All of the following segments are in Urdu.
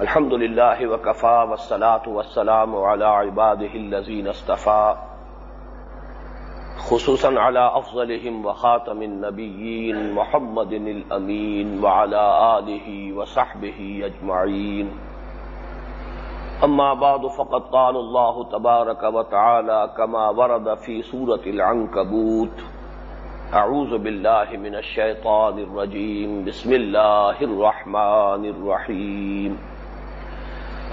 الحمد لله وكفى والصلاة والسلام على عباده الذين اصطفى خصوصا على أفضلهم وخاتم النبيين محمد الأمين وعلى آله وصحبه أجمعين أما بعد فقد قال الله تبارك وتعالى كما ورد في سورة العنكبوت أعوذ بالله من الشيطان الرجيم بسم الله الرحمن الرحيم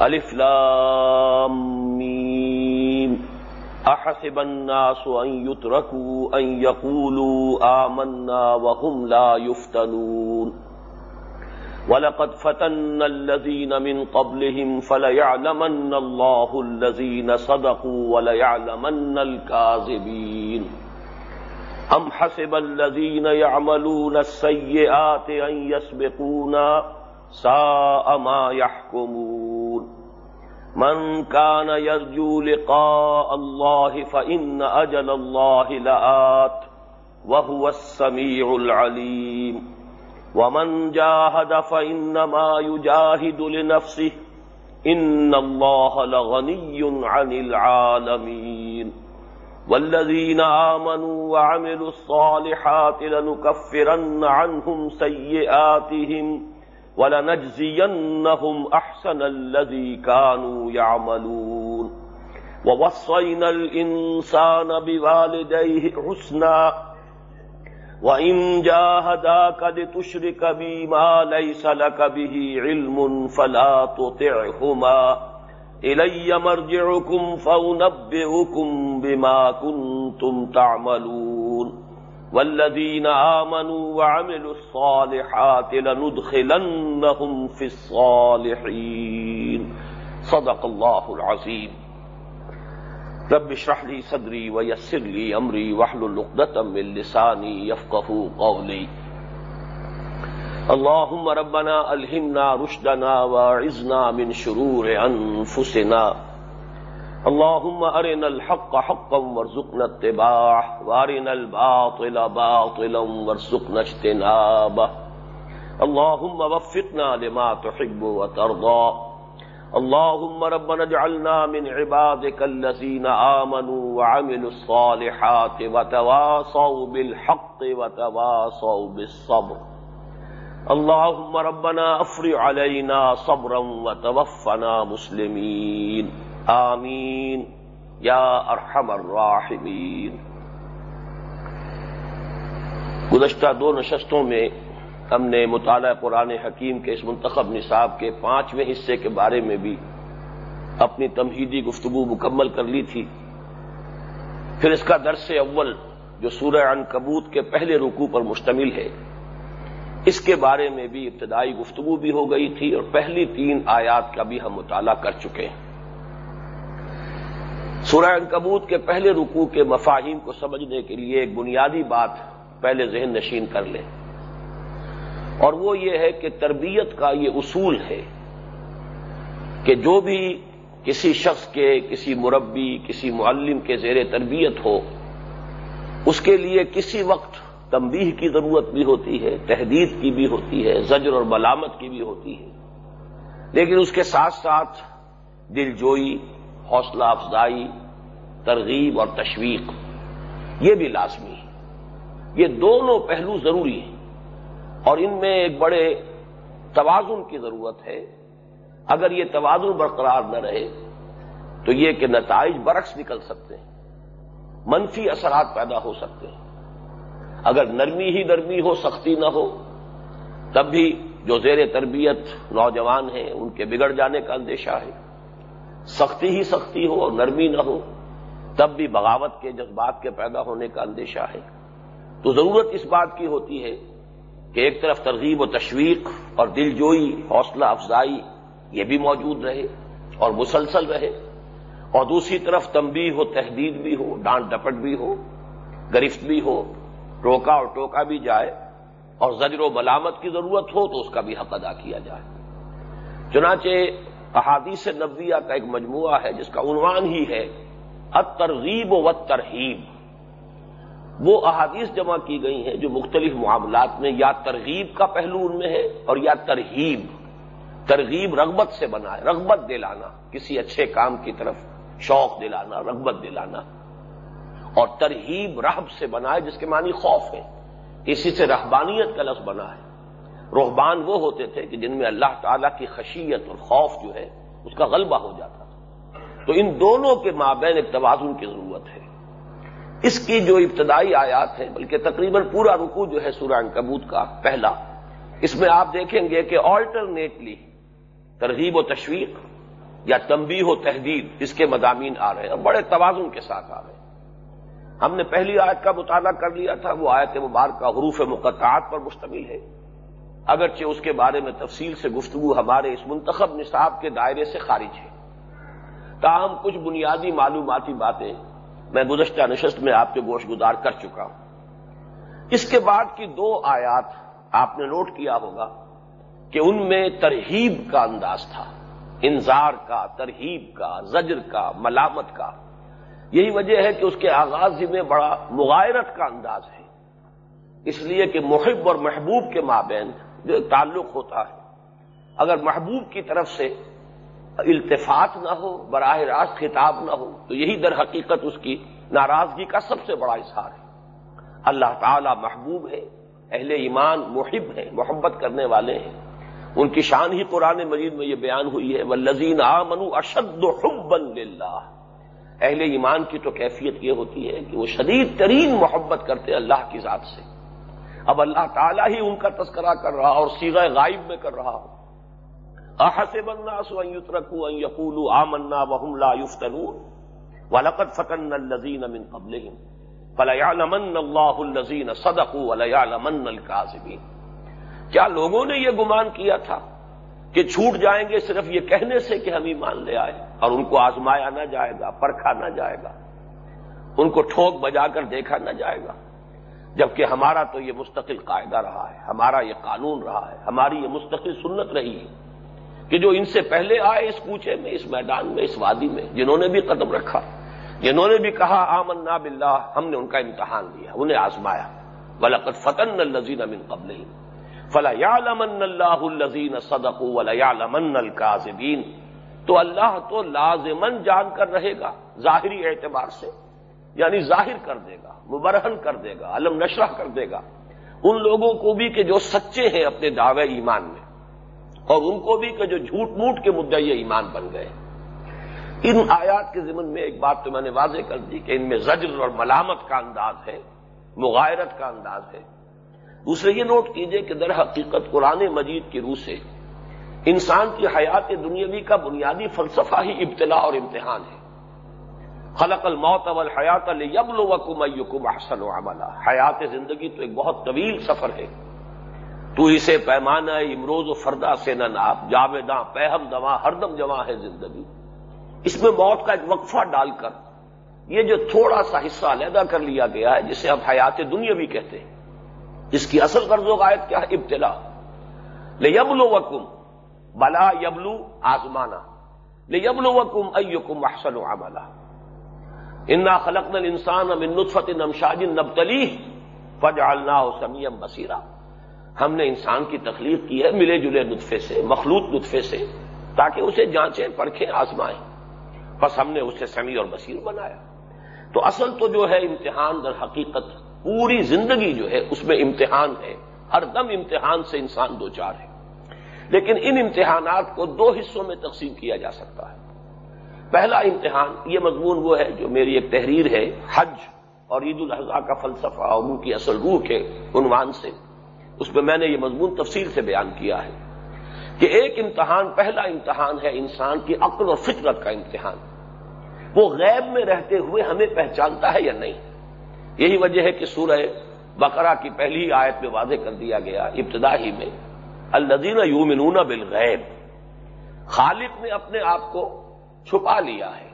الف لام میم۔ احسب الناس ان يتركوا ان يقولوا آمنا وهم لا يفتنون ولقد فتن الذين من قبلهم فليعلمن الله الذين صدقوا وليعلمن الكاذبين ام حسب الذين يعملون السيئات ان يسبقونا ساء ما يحكمون. من كان يرجو لقاء الله فإن أجل الله لآت وهو السميع العليم. ومن جاهد فإنما يجاهد لنفسه إن الله لغني عن العالمين. والذين آمنوا وعملوا الصالحات لنكفرن عنهم سيئاتهم وَلَنَجْزِيَنَّهُمْ أَحْسَنَ الَّذِي كَانُوا يَعْمَلُونَ. وَوَصَّيْنَا الْإِنسَانَ بِوَالِدَيْهِ حُسْنًا. وَإِن جَاهَدَاكَ لِتُشْرِكَ بِي مَا لَيْسَ لَكَ بِهِ عِلْمٌ فَلَا تُطِعْهُمَا. إِلَيَّ مَرْجِعُكُمْ فَأُنَبِّئُكُم بِمَا كُنتُمْ تَعْمَلُونَ. والذين آمنوا وعملوا الصالحات لندخلنهم في الصالحين صدق الله العظيم رب اشرح لي صدري ويسر لي أمري واحلل عقدة من لساني يفقهوا قولي اللهم ربنا ألهمنا رشدنا واعذنا من شرور أنفسنا اللهم أرنا الحق حقا وارزقنا اتباعه وارنا الباطل باطلا وارزقنا اجتنابه. اللهم وفقنا لما تحب وترضى. اللهم ربنا اجعلنا من عبادك الذين آمنوا وعملوا الصالحات وتواصوا بالحق وتواصوا بالصبر. اللهم ربنا افرع علينا صبرا وتوفنا مسلمين. آمین. یا ارحم الراحمین. گزشتہ دو نشستوں میں ہم نے مطالعہ قرآن حکیم کے اس منتخب نصاب کے پانچویں حصے کے بارے میں بھی اپنی تمہیدی گفتگو مکمل کر لی تھی. پھر اس کا درس اول جو سورہ عنکبوت کے پہلے رکوع پر مشتمل ہے، اس کے بارے میں بھی ابتدائی گفتگو بھی ہو گئی تھی اور پہلی تین آیات کا بھی ہم مطالعہ کر چکے ہیں۔ سورہ انکبوت کے پہلے رکوع کے مفاہیم کو سمجھنے کے لیے ایک بنیادی بات پہلے ذہن نشین کر لیں اور وہ یہ ہے کہ تربیت کا یہ اصول ہے کہ جو بھی کسی شخص کے، کسی مربی، کسی معلم کے زیر تربیت ہو، اس کے لیے کسی وقت تنبیہ کی ضرورت بھی ہوتی ہے، تحدید کی بھی ہوتی ہے، زجر اور ملامت کی بھی ہوتی ہے۔ لیکن اس کے ساتھ ساتھ دل جوئی حوصلہ افزائی، ترغیب اور تشویق، یہ بھی لازمی ہے۔ یہ دونوں پہلو ضروری ہیں۔ اور ان میں ایک بڑے توازن کی ضرورت ہے۔ اگر یہ توازن برقرار نہ رہے، تو یہ کہ نتائج برعکس نکل سکتے ہیں۔ منفی اثرات پیدا ہو سکتے ہیں۔ اگر نرمی ہی نرمی ہو، سختی نہ ہو، تب بھی جو زیر تربیت نوجوان ہیں، ان کے بگڑ جانے کا اندیشہ ہے۔ سختی ہی سختی ہو اور نرمی نہ ہو، تب بھی بغاوت کے جذبات کے پیدا ہونے کا اندیشہ ہے۔ تو ضرورت اس بات کی ہوتی ہے کہ ایک طرف ترغیب و تشویق اور دل جوئی حوصلہ افزائی یہ بھی موجود رہے اور مسلسل رہے۔ اور دوسری طرف تمبی ہو تحدید بھی ہو، ڈانٹ ڈپٹ بھی ہو، گرفت بھی ہو ٹوکا اور ٹوکا بھی جائے اور زجر و ملامت کی ضرورت ہو تو اس کا بھی حق ادا کیا جائے۔ چنانچہ احادیث نبویہ کا ایک مجموعہ ہے جس کا عنوان ہی ہے ترغیب و ترہیب وہ احادیث جمع کی گئی ہیں جو مختلف معاملات میں یا ترغیب کا پہلو ان میں ہے اور یا ترہیب۔ ترغیب رغبت سے بنائے رغبت دلانا، کسی اچھے کام کی طرف شوق دلانا، رغبت دلانا۔ اور ترہیب رحب سے بنائے جس کے معنی خوف ہے۔ کسی سے رہبانیت کا لفظ بنا ہے۔ روحبان وہ ہوتے تھے کہ جن میں اللہ تعالی کی خشیت اور خوف جو ہے، اس کا غلبہ ہو جاتا تھا۔ تو ان دونوں کے مابین ایک توازن کی ضرورت ہے۔ اس کی جو ابتدائی آیات ہیں، بلکہ تقریباً پورا رکو جو ہے سورہ کبوت کا پہلا، اس میں آپ دیکھیں گے کہ آلٹرنیٹلی ترغیب و تشویق یا تنبیہ و تحدید اس کے مضامین آ رہے ہیں اور بڑے توازن کے ساتھ آ رہے ہیں۔ ہم نے پہلی آیت کا مطالعہ کر لیا تھا، وہ آیت مبارکہ، حروف مقطعات پر مشتمل ہے۔ اگرچہ اس کے بارے میں تفصیل سے گفتگو ہمارے اس منتخب نصاب کے دائرے سے خارج ہے۔ تاہم، کچھ بنیادی معلوماتی باتیں میں گزشتہ نشست میں آپ کے گوشت گزار کر چکا ہوں۔ اس کے بعد کی دو آیات آپ نے نوٹ کیا ہوگا کہ ان میں ترہیب کا انداز تھا، انذار کا، ترہیب کا، زجر کا، ملامت کا۔ یہی وجہ ہے کہ اس کے آغاز میں بڑا مغائرت کا انداز ہے۔ اس لیے کہ محب اور محبوب کے مابین جو ایک تعلق ہوتا ہے۔ اگر محبوب کی طرف سے التفات نہ ہو، براہ راست خطاب نہ ہو، تو یہی در حقیقت اس کی ناراضگی کا سب سے بڑا اظہار ہے۔ اللہ تعالی محبوب ہے، اہل ایمان محب ہے محبت کرنے والے ہیں۔ ان کی شان ہی قرآن مجید میں یہ بیان ہوئی ہے وہ لذین آ منو اشد حبن اہل ایمان کی تو کیفیت یہ ہوتی ہے کہ وہ شدید ترین محبت کرتے اللہ کی ذات سے۔ اب اللہ تعالیٰ ہی ان کا تذکرہ کر رہا اور سیغ غائب میں کر رہا ہو۔ احسب الناس ان يتركوا ان يقولوا آمنا وهم لا يفتنون ولقد فتن الذين من قبلهم فليعلمن الله الذين صدقوا وليعلمن الكاذبين کیا لوگوں نے یہ گمان کیا تھا کہ چھوٹ جائیں گے صرف یہ کہنے سے کہ ہم ایمان لے آئے اور ان کو آزمایا نہ جائے گا، پرکھا نہ جائے گا، ان کو ٹھوک بجا کر دیکھا نہ جائے گا؟ جبکہ ہمارا تو یہ مستقل قاعدہ رہا ہے، ہمارا یہ قانون رہا ہے، ہماری یہ مستقل سنت رہی ہے کہ جو ان سے پہلے آئے اس کوچے میں، اس میدان میں، اس وادی میں، جنہوں نے بھی قدم رکھا، جنہوں نے بھی کہا آمن نا ہم نے ان کا امتحان دیا انہیں آزمایا۔ ولقت فتن الزین امن قبل فلا یا لمن اللہ الزین صدق ولا لمن القاظبین تو اللہ تو لازمن جان کر رہے گا، ظاہری اعتبار سے۔ یعنی ظاہر کر دے گا، مبرہن کر دے گا، علم نشرہ کر دے گا۔ ان لوگوں کو بھی کہ جو سچے ہیں اپنے دعوے ایمان میں، اور ان کو بھی کہ جو جھوٹ موٹ کے مدعے یہ ایمان بن گئے۔ ان آیات کے ضمن میں ایک بات تو میں نے واضح کر دی کہ ان میں زجر اور ملامت کا انداز ہے مغائرت کا انداز ہے۔ دوسرے یہ نوٹ کیجیے کہ در حقیقت قرآن مجید کی روح سے انسان کی حیات دنیاوی کا بنیادی فلسفہ ہی ابتلا اور امتحان ہے۔ خلق الموت اول حیات ایکم احسن و حیات زندگی تو ایک بہت طویل سفر ہے۔ تو اسے پیمانہ امروز و فردا سے نہ ناپ۔ جاویداں پہم دوا ہر دم جمع ہے زندگی۔ اس میں موت کا ایک وقفہ ڈال کر یہ جو تھوڑا سا حصہ علیحدہ کر لیا گیا ہے، جسے اب حیات دنیا بھی کہتے ہیں اس کی اصل قرض و قائد کیا ہے؟ ابتلا۔ لے یبلو وکم بلا یبلو، آزمانا۔ لے یبلو وکم ایکم احسن و عملہ انا خلق نل انسان ام نطفت نمشاج نبتلی فج النا سمیم بصیرہ ہم نے انسان کی تخلیق کی ہے، ملے جلے نطفے سے، مخلوط نطفے سے، تاکہ اسے جانچیں، پرکھیں، آزمائیں۔ بس ہم نے اسے سمی اور بصیر بنایا۔ تو اصل تو جو ہے امتحان در حقیقت، پوری زندگی جو ہے، اس میں امتحان ہے۔ ہر دم امتحان سے انسان دو چار ہے۔ لیکن ان امتحانات کو دو حصوں میں تقسیم کیا جا سکتا ہے۔ پہلا امتحان یہ مضمون وہ ہے جو میری ایک تحریر ہے، حج اور عید الاضحیٰ کا فلسفہ اور ان کی اصل روح کے عنوان سے۔ اس میں میں نے یہ مضمون تفصیل سے بیان کیا ہے کہ ایک امتحان، پہلا امتحان ہے انسان کی عقل اور فطرت کا امتحان۔ وہ غیب میں رہتے ہوئے ہمیں پہچانتا ہے یا نہیں؟ یہی وجہ ہے کہ سورہ بقرہ کی پہلی آیت میں واضح کر دیا گیا ابتدا ہی میں الدین یومنون بالغیب، خالق نے اپنے آپ کو چھپا لیا ہے۔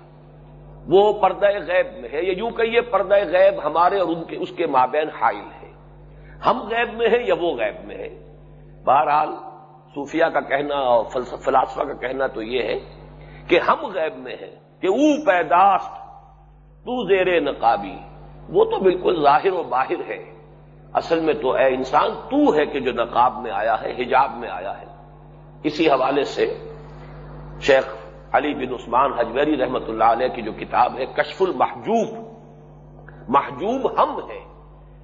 وہ پردہ غیب میں ہے۔ یہ یوں کہیے، پردہ غیب ہمارے اور ان کے، اس کے مابین حائل ہے۔ ہم غیب میں ہیں یا وہ غیب میں ہے بہرحال صوفیہ کا کہنا اور فلاسفہ کا کہنا تو یہ ہے کہ ہم غیب میں ہیں، کہ او پیداست، تو زیر نقابی۔ وہ تو بالکل ظاہر و باہر ہے۔ اصل میں تو اے انسان، تو ہے کہ جو نقاب میں آیا ہے، حجاب میں آیا ہے۔ اسی حوالے سے شیخ علی بن عثمان حجویری رحمت اللہ علیہ کی جو کتاب ہے، کشف المحجوب۔ محجوب ہم ہیں۔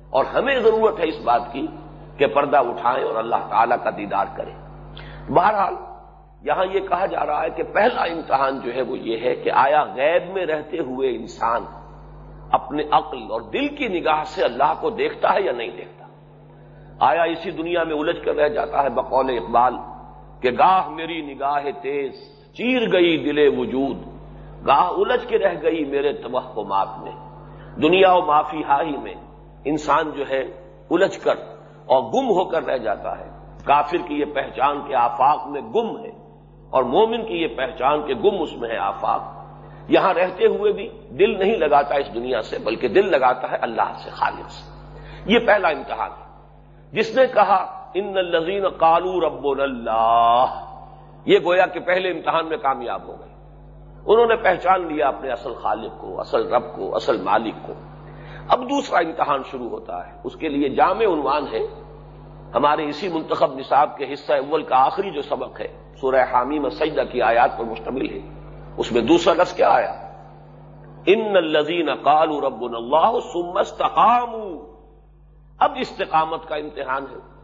اور ہمیں ضرورت ہے اس بات کی کہ پردہ اٹھائیں اور اللہ تعالی کا دیدار کریں۔ بہرحال، یہاں یہ کہا جا رہا ہے کہ پہلا امتحان جو ہے وہ یہ ہے کہ آیا غیب میں رہتے ہوئے انسان اپنے عقل اور دل کی نگاہ سے اللہ کو دیکھتا ہے یا نہیں دیکھتا؟ آیا اسی دنیا میں الجھ کر رہ جاتا ہے بقول اقبال کہ گاہ میری نگاہ تیز۔ چیر گئی دل وجود، گاہ الجھ کے رہ گئی میرے توہمات میں۔ دنیا و معافی ہاہی میں انسان جو ہے الجھ کر اور گم ہو کر رہ جاتا ہے۔ کافر کی یہ پہچان کے آفاق میں گم ہے اور مومن کی یہ پہچان کے گم اس میں ہے آفاق۔ یہاں رہتے ہوئے بھی دل نہیں لگاتا اس دنیا سے، بلکہ دل لگاتا ہے اللہ سے، خالق سے۔ یہ پہلا امتحان۔ ہے جس نے کہا، ان الزین کالو رب اللہ یہ گویا کہ پہلے امتحان میں کامیاب ہو گئے۔ انہوں نے پہچان لیا اپنے اصل خالق کو، اصل رب کو، اصل مالک کو۔ اب دوسرا امتحان شروع ہوتا ہے۔ اس کے لیے جامع عنوان ہے، ہمارے اسی منتخب نصاب کے حصہ اول کا آخری جو سبق ہے، سورہ حامی مسجدہ کی آیات پر مشتمل ہے۔ اس میں دوسرا لفظ کیا آیا؟ ان الزین کالو رب اللہ سمستقام اب استقامت کا امتحان ہے۔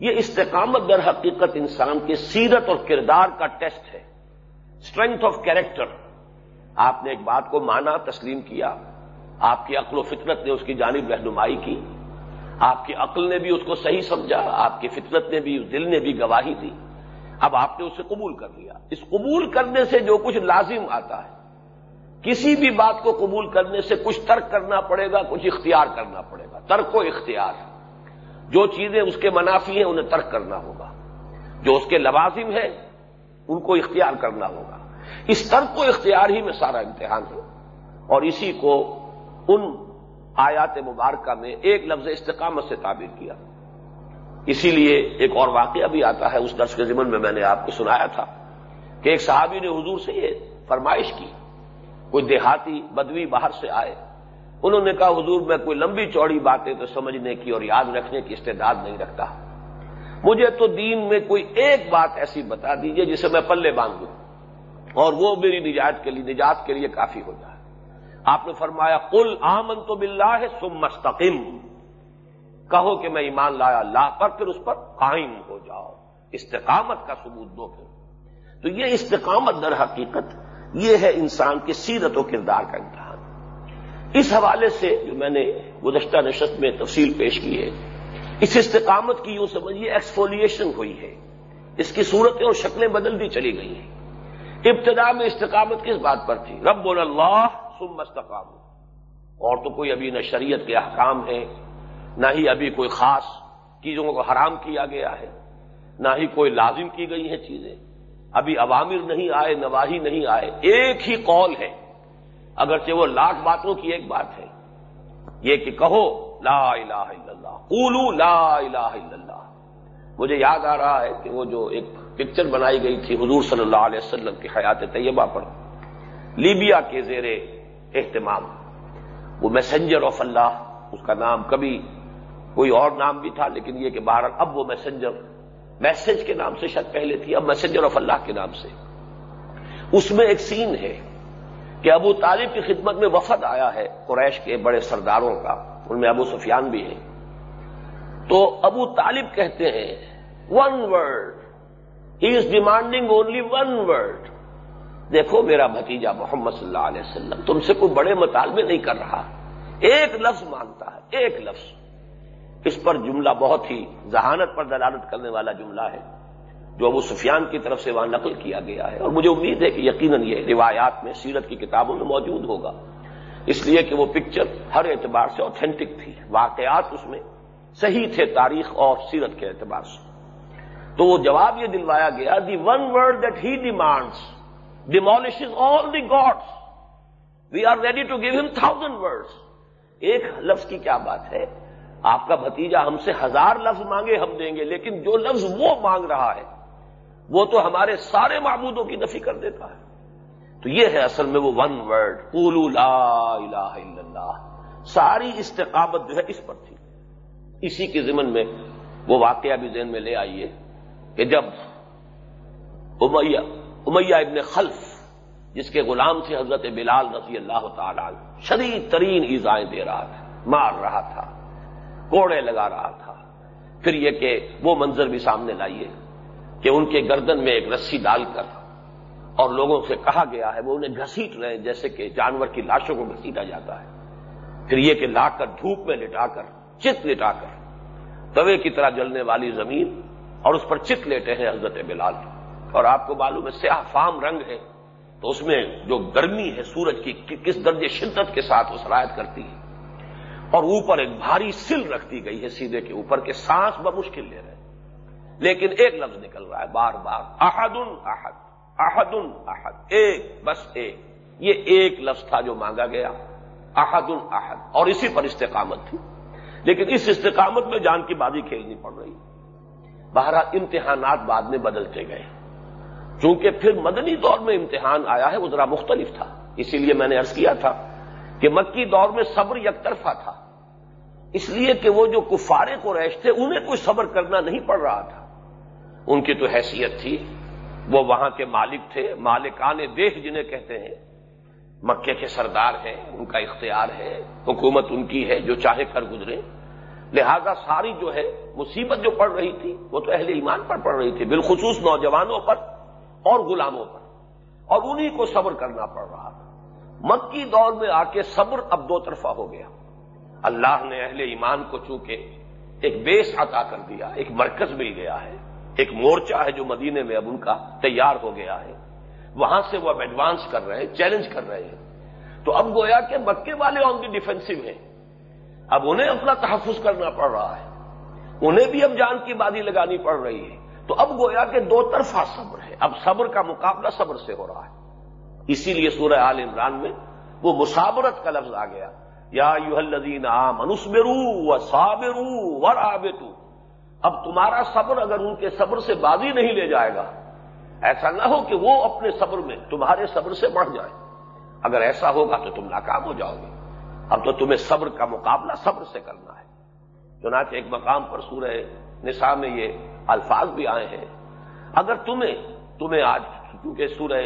یہ استقامت در حقیقت انسان کی سیرت اور کردار کا ٹیسٹ ہے۔ اسٹرینتھ آف کیریکٹر آپ نے ایک بات کو مانا، تسلیم کیا۔ آپ کی عقل و فطرت نے اس کی جانب رہنمائی کی۔ آپ کی عقل نے بھی اس کو صحیح سمجھا، آپ کی فطرت نے بھی، اس دل نے بھی گواہی دی۔ اب آپ نے اسے قبول کر لیا۔ اس قبول کرنے سے جو کچھ لازم آتا ہے، کسی بھی بات کو قبول کرنے سے کچھ ترک کرنا پڑے گا، کچھ اختیار کرنا پڑے گا۔ ترک و اختیار۔ جو چیزیں اس کے منافی ہیں انہیں ترک کرنا ہوگا۔ جو اس کے لوازم ہیں، ان کو اختیار کرنا ہوگا۔ اس ترک و اختیار ہی میں سارا امتحان ہے۔ اور اسی کو ان آیات مبارکہ میں ایک لفظ استقامت سے تعبیر کیا۔ اسی لیے ایک اور واقعہ بھی آتا ہے۔ اس درس کے ضمن میں میں نے آپ کو سنایا تھا کہ ایک صحابی نے حضور سے یہ فرمائش کی، کوئی دیہاتی بدوی باہر سے آئے۔ انہوں نے کہا، حضور، میں کوئی لمبی چوڑی باتیں تو سمجھنے کی اور یاد رکھنے کی استعداد نہیں رکھتا۔ مجھے تو دین میں کوئی ایک بات ایسی بتا دیجیے جسے میں پلے باندھ دوں اور وہ میری نجات کے لیے، نجات کے لیے کافی ہو جائے۔ آپ نے فرمایا کل آمن تو بلّہ ہے سم مستقم کہو کہ میں ایمان لایا اللہ پر، پھر اس پر قائم ہو جاؤ۔ استقامت کا ثبوت دو پھر۔ تو یہ استقامت در حقیقت یہ ہے انسان کی سیرت و کردار کا امتحان اس حوالے سے جو میں نے گزشتہ نشست میں تفصیل پیش کی ہے، اس استقامت کی یوں سمجھیے، ایکسفولیشن ہوئی ہے۔ اس کی صورتیں اور شکلیں بدلتی چلی گئی ہیں۔ ابتدا میں استقامت کس بات پر تھی؟ رب اللہ سم مستقام اور تو کوئی ابھی نہ شریعت کے احکام ہیں، نہ ہی ابھی کوئی خاص چیزوں کو حرام کیا گیا ہے، نہ ہی کوئی لازم کی گئی ہیں چیزیں۔ ابھی عوامر نہیں آئے، نواہی نہیں آئے، ایک ہی قول ہے۔ اگرچہ وہ لاکھ باتوں کی ایک بات ہے، یہ کہ کہو، لا الہ الا اللہ، قولو لا الہ الا اللہ۔ مجھے یاد آ رہا ہے کہ وہ جو ایک پکچر بنائی گئی تھی حضور صلی اللہ علیہ وسلم کی حیات طیبہ پر، لیبیا کے زیر اہتمام۔ وہ میسنجر آف اللہ اس کا نام کبھی کوئی اور نام بھی تھا، لیکن یہ کہ باہر اب وہ میسنجر میسج کے نام سے شاید پہلے تھی، اب میسنجر آف اللہ کے نام سے۔ اس میں ایک سین ہے۔ کہ ابو طالب کی خدمت میں وفد آیا ہے قریش کے بڑے سرداروں کا، ان میں ابو سفیان بھی ہے تو ابو طالب کہتے ہیں one word he is demanding only one word دیکھو میرا بھتیجا محمد صلی اللہ علیہ وسلم، تم سے کوئی بڑے مطالبے نہیں کر رہا۔ ایک لفظ مانتا ہے، ایک لفظ۔ اس پر جملہ بہت ہی ذہانت پر دلالت کرنے والا جملہ ہے۔ جو ابو سفیان کی طرف سے وہاں نقل کیا گیا ہے اور مجھے امید ہے کہ یقیناً یہ روایات میں، سیرت کی کتابوں میں موجود ہوگا۔ اس لیے کہ وہ پکچر ہر اعتبار سے اوتھینٹک تھی۔ واقعات اس میں صحیح تھے تاریخ اور سیرت کے اعتبار سے۔ تو وہ جواب یہ دلوایا گیا the one word that he demands demolish all the gods we are ready to give him thousand words ایک لفظ کی کیا بات ہے؟ آپ کا بھتیجا ہم سے ہزار لفظ مانگے، ہم دیں گے، لیکن جو لفظ وہ مانگ رہا ہے وہ تو ہمارے سارے معبودوں کی نفی کر دیتا ہے۔ تو یہ ہے اصل میں وہ ون ورڈ قولو لا الہ الا اللہ۔ ساری استقامت جو ہے اس پر تھی۔ اسی کے ضمن میں وہ واقعہ بھی ذہن میں لے آئیے کہ جب امیہ امیہ ابن خلف، جس کے غلام تھے حضرت بلال رضی اللہ تعالی شدید ترین ایزائیں دے رہا تھا، مار رہا تھا، کوڑے لگا رہا تھا۔ پھر یہ کہ وہ منظر بھی سامنے لائیے۔ کہ ان کے گردن میں ایک رسی ڈال کر اور لوگوں سے کہا گیا ہے، وہ انہیں گھسیٹ رہے ہیں، جیسے کہ جانور کی لاشوں کو گھسیٹا جاتا ہے۔ پھر یہ کہ لا کر دھوپ میں لٹا کر، چت لٹا کر، توے کی طرح جلنے والی زمین اور اس پر چت لیٹے ہیں حضرت بلال۔ اور آپ کو معلوم ہے، سیاہ فام رنگ ہے، تو اس میں جو گرمی ہے، سورج کی کس درجے شدت کے ساتھ وہ سرایت کرتی ہے۔ اور اوپر ایک بھاری سل رکھتی گئی ہے، سیدھے کے اوپر کے سانس بمشکل لے رہے ہیں۔ لیکن ایک لفظ نکل رہا ہے بار بار احد احد احد احد، ایک، بس ایک۔ یہ ایک لفظ تھا جو مانگا گیا احد احد، اور اسی پر استقامت تھی۔ لیکن اس استقامت میں جان کی بازی کھیلنی پڑ رہی۔ بہرا امتحانات بعد میں بدلتے گئے۔ چونکہ پھر مدنی دور میں امتحان آیا ہے، وہ ذرا مختلف تھا۔ اسی لیے میں نے ارض کیا تھا کہ مکی دور میں صبر یک طرفہ تھا۔ اس لیے کہ وہ جو کفارے کو ریش تھے، انہیں کوئی صبر کرنا نہیں پڑ رہا تھا۔ ان کی تو حیثیت تھی۔ وہ وہاں کے مالک تھے۔ مالکان دیکھ جنہیں کہتے ہیں مکے کے سردار ہیں، ان کا اختیار ہے، حکومت ان کی ہے جو چاہے کر گزرے۔ لہذا ساری جو ہے، مصیبت جو پڑ رہی تھی، وہ تو اہل ایمان پر پڑ رہی تھی۔ بالخصوص نوجوانوں پر اور غلاموں پر۔ اور انہی کو صبر کرنا پڑ رہا تھا۔ مکی دور میں آ کے صبر اب دو طرفہ ہو گیا۔ اللہ نے اہل ایمان کو چونکہ ایک بیس عطا کر دیا، ایک مرکز مل گیا ہے۔ ایک مورچہ ہے جو مدینے میں اب ان کا تیار ہو گیا ہے۔ وہاں سے وہ اب ایڈوانس کر رہے ہیں چیلنج کر رہے ہیں۔ تو اب گویا کہ مکے والے آن دی ڈیفینسو ہیں۔ اب انہیں اپنا تحفظ کرنا پڑ رہا ہے۔ انہیں بھی اب جان کی بازی لگانی پڑ رہی ہے۔ تو اب گویا کہ دو طرفہ صبر ہے۔ اب صبر کا مقابلہ صبر سے ہو رہا ہے۔ اسی لیے سورہ آل عمران میں وہ مسابرت کا لفظ آ گیا۔ یا یو الدین عام انسبرو و صابرو اب تمہارا صبر اگر ان کے صبر سے بازی نہیں لے جائے گا، ایسا نہ ہو کہ وہ اپنے صبر میں تمہارے صبر سے بڑھ جائے۔ اگر ایسا ہوگا تو تم ناکام ہو جاؤ گے۔ اب تو تمہیں صبر کا مقابلہ صبر سے کرنا ہے۔ چنانچہ ایک مقام پر سورہ نساء میں یہ الفاظ بھی آئے ہیں۔ اگر تمہیں تمہیں آج کیونکہ سورہ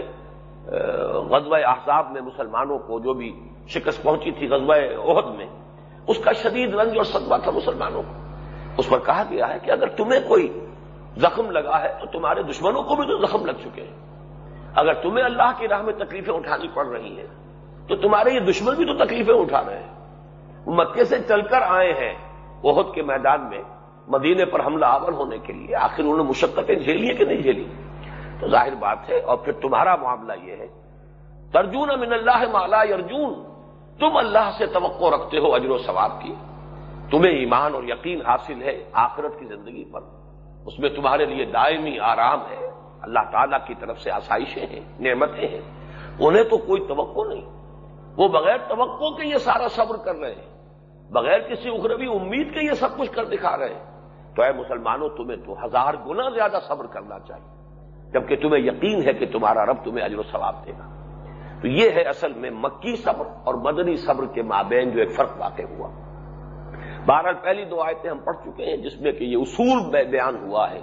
غزوہ احزاب میں مسلمانوں کو جو بھی شکست پہنچی تھی غزوہ عہد میں، اس کا شدید رنج اور صدمہ تھا مسلمانوں کو۔ اس پر کہا گیا ہے کہ اگر تمہیں کوئی زخم لگا ہے تو تمہارے دشمنوں کو بھی تو زخم لگ چکے ہیں۔ اگر تمہیں اللہ کی راہ میں تکلیفیں اٹھانی پڑ رہی ہیں تو تمہارے یہ دشمن بھی تو تکلیفیں اٹھا رہے ہیں۔ وہ مکے سے چل کر آئے ہیں عہد کے میدان میں مدینے پر حملہ آور ہونے کے لیے۔ آخر انہوں نے مشقتیں جھیلی ہے کہ نہیں جھیلی؟ تو ظاہر بات ہے، اور پھر تمہارا معاملہ یہ ہے۔ ترجون من اللہ مالا ارجون تم اللہ سے توقع رکھتے ہو اجر و ثواب کی۔ تمہیں ایمان اور یقین حاصل ہے آخرت کی زندگی پر۔ اس میں تمہارے لیے دائمی آرام ہے۔ اللہ تعالیٰ کی طرف سے آسائشیں ہیں، نعمتیں ہیں۔ انہیں تو کوئی توقع نہیں۔ وہ بغیر توقع کے یہ سارا صبر کر رہے ہیں۔ بغیر کسی اخروی امید کے یہ سب کچھ کر دکھا رہے ہیں۔ تو اے مسلمانوں، تمہیں تو ہزار گنا زیادہ صبر کرنا چاہیے۔ جبکہ تمہیں یقین ہے کہ تمہارا رب تمہیں اجر و ثواب دے گا۔ تو یہ ہے اصل میں مکی صبر اور مدنی صبر کے مابین جو ایک فرق واقع ہوا۔ بہرحال پہلی دو آیتیں ہم پڑھ چکے ہیں، جس میں کہ یہ اصول بیان ہوا ہے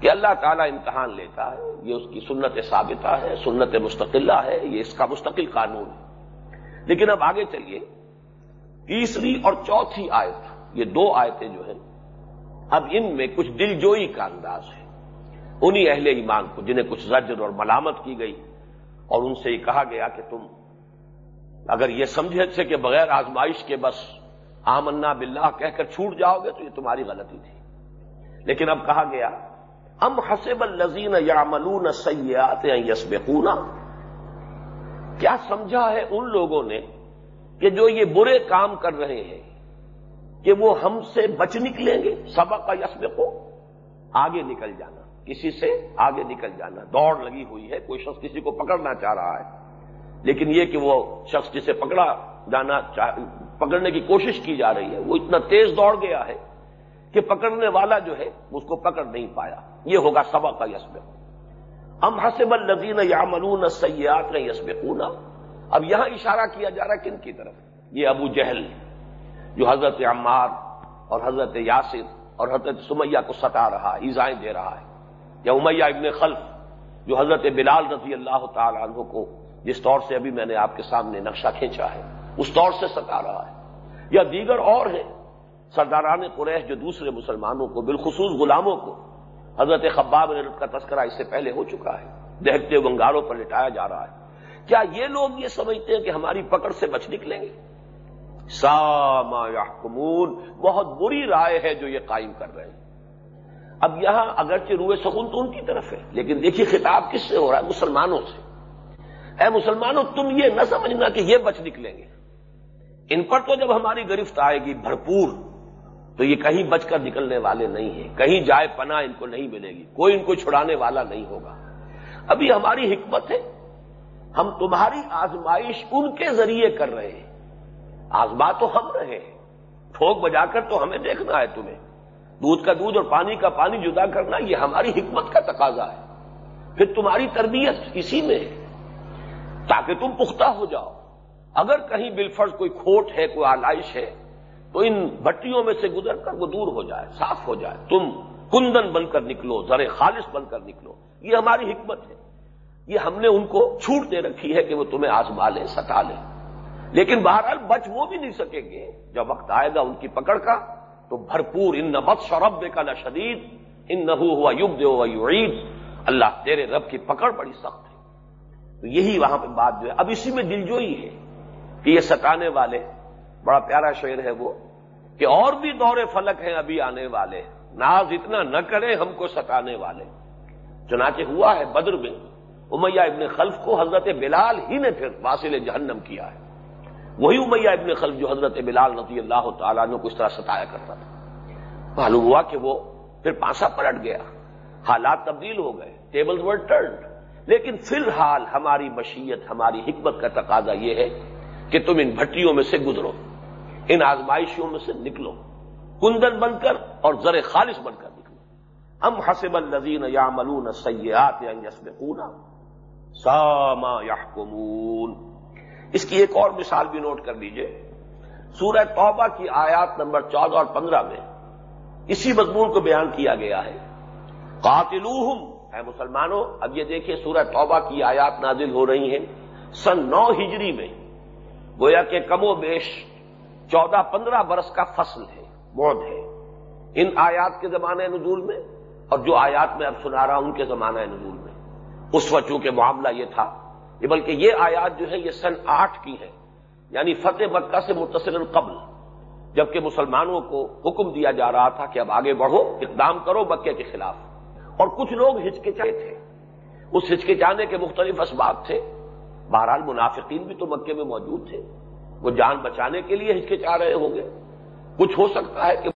کہ اللہ تعالیٰ امتحان لیتا ہے، یہ اس کی سنت ثابتہ ہے، سنت مستقلہ ہے، یہ اس کا مستقل قانون ہے۔ لیکن اب آگے چلیے، تیسری اور چوتھی آیت، یہ دو آیتیں جو ہیں، اب ان میں کچھ دل جوئی کا انداز ہے۔ انہی اہل ایمان کو، جنہیں کچھ زجر اور ملامت کی گئی، اور ان سے یہ کہا گیا کہ تم اگر یہ سمجھے سے کہ بغیر آزمائش کے بس آمنا باللہ کہہ کر چھوٹ جاؤ گے تو یہ تمہاری غلطی تھی۔ لیکن اب کہا گیا، ام حسب الزین یا ملون سیات یسب کیا سمجھا ہے ان لوگوں نے کہ جو یہ برے کام کر رہے ہیں، کہ وہ ہم سے بچ نکلیں گے؟ سبق کا یسب آگے نکل جانا، کسی سے آگے نکل جانا۔ دوڑ لگی ہوئی ہے، کوئی شخص کسی کو پکڑنا چاہ رہا ہے، لیکن یہ کہ وہ شخص جسے پکڑا جانا پکڑنے کی کوشش کی جا رہی ہے۔ وہ اتنا تیز دوڑ گیا ہے کہ پکڑنے والا جو ہے، اس کو پکڑ نہیں پایا۔ یہ ہوگا سبا کا یسب ہم حسب الزین یا ملون سیات کا یسب اب یہاں اشارہ کیا جا رہا ہے کن کی طرف؟ یہ ابو جہل، جو حضرت عمار اور حضرت یاسر اور حضرت سمیہ کو ستا رہا ہے، ایزائیں دے رہا ہے۔ یا امیہ ابن خلف، جو حضرت بلال رضی اللہ تعالی عنہ کو، جس طور سے ابھی میں نے آپ کے سامنے نقشہ کھینچا ہے۔ اس طور سے ستا رہا ہے۔ یا دیگر اور ہیں، سرداران قریش جو دوسرے مسلمانوں کو، بالخصوص غلاموں کو، حضرت خباب رت کا تذکرہ اس سے پہلے ہو چکا ہے۔ دہتے گنگاروں پر لٹایا جا رہا ہے۔ کیا یہ لوگ یہ سمجھتے ہیں کہ ہماری پکڑ سے بچ نکلیں گے؟ ساما یا بہت بری رائے ہے جو یہ قائم کر رہے ہیں۔ اب یہاں اگرچہ روئے سکون تو ان کی طرف ہے، لیکن دیکھیے خطاب کس سے ہو رہا ہے؟ مسلمانوں سے۔ اے مسلمانوں، تم یہ نہ سمجھنا کہ یہ بچ نکلیں گے۔ ان پر تو جب ہماری گرفت آئے گی بھرپور، تو یہ کہیں بچ کر نکلنے والے نہیں ہیں، کہیں جائے پناہ ان کو نہیں ملے گی، کوئی ان کو چھڑانے والا نہیں ہوگا۔ ابھی ہماری حکمت ہے، ہم تمہاری آزمائش ان کے ذریعے کر رہے ہیں۔ آزما تو ہم رہے ہیں، ٹھوک بجا کر تو ہمیں دیکھنا ہے تمہیں۔ دودھ کا دودھ اور پانی کا پانی جدا کرنا، یہ ہماری حکمت کا تقاضا ہے۔ پھر تمہاری تربیت اسی میں ہے، تاکہ تم پختہ ہو جاؤ۔ اگر کہیں بالفرض کوئی کھوٹ ہے، کوئی آلائش ہے، تو ان بٹیوں میں سے گزر کر وہ دور ہو جائے، صاف ہو جائے۔ تم کندن بن کر نکلو، زر خالص بن کر نکلو۔ یہ ہماری حکمت ہے۔ یہ ہم نے ان کو چھوٹ دے رکھی ہے کہ وہ تمہیں آزما لیں، ستا لیں۔ لیکن بہرحال بچ وہ بھی نہیں سکیں گے۔ جب وقت آئے گا ان کی پکڑ کا، تو بھرپور ان نبت شرب کا نہ شدید ان نہ ہوا یوگ دے عید اللہ تیرے رب کی پکڑ بڑی سخت ہے۔ تو یہی وہاں پہ بات جو ہے۔ اب اسی میں دلجوئی ہے۔ کہ یہ ستانے والے، بڑا پیارا شعر ہے وہ، کہ اور بھی دور فلک ہیں ابھی آنے والے۔ ناز اتنا نہ کرے ہم کو ستانے والے۔ چنانچہ ہوا ہے بدر میں، امیہ ابن خلف کو حضرت بلال ہی نے پھر واصل جہنم کیا ہے۔ وہی امیہ ابن خلف جو حضرت بلال رضی اللہ تعالیٰ نے کس طرح ستایا کرتا تھا۔ معلوم ہوا کہ وہ پھر پانسا پلٹ گیا۔ حالات تبدیل ہو گئے ٹیبل ور ٹرنڈ لیکن فی الحال ہماری مشیت، ہماری حکمت کا تقاضا یہ ہے کہ تم ان بھٹیوں میں سے گزرو، ان آزمائشیوں میں سے نکلو کندن بن کر اور زر خالص بن کر نکلو۔ ہم حسب الزین یا ملون سیات یا ساما یا اس کی ایک اور مثال بھی نوٹ کر لیجیے۔ سورہ توبہ کی آیات نمبر چودہ اور پندرہ میں اسی مضمون کو بیان کیا گیا ہے۔ قاتلوہم، اے مسلمانوں، اب یہ دیکھیے سورہ توبہ کی آیات نازل ہو رہی ہیں۔ سن نو ہجری میں گویا کہ کم و بیش چودہ پندرہ برس کا فصل ہے، موت ہے۔ ان آیات کے زمانے نزول میں اور جو آیات میں اب سنا رہا ہوں ان کے زمانہ نزول میں۔ اس وقت چونکہ معاملہ یہ تھا کہ بلکہ یہ آیات جو ہے، یہ سن آٹھ کی ہے یعنی فتح مکہ سے متصل قبل جبکہ مسلمانوں کو حکم دیا جا رہا تھا کہ اب آگے بڑھو، اقدام کرو مکے کے خلاف۔ اور کچھ لوگ ہچکچائے تھے۔ اس ہچکچانے کے مختلف اسباب تھے۔ بہرحال منافقین بھی تو مکے میں موجود تھے، وہ جان بچانے کے لیے ہچکچا رہے ہوں گے۔ کچھ ہو سکتا ہے کہ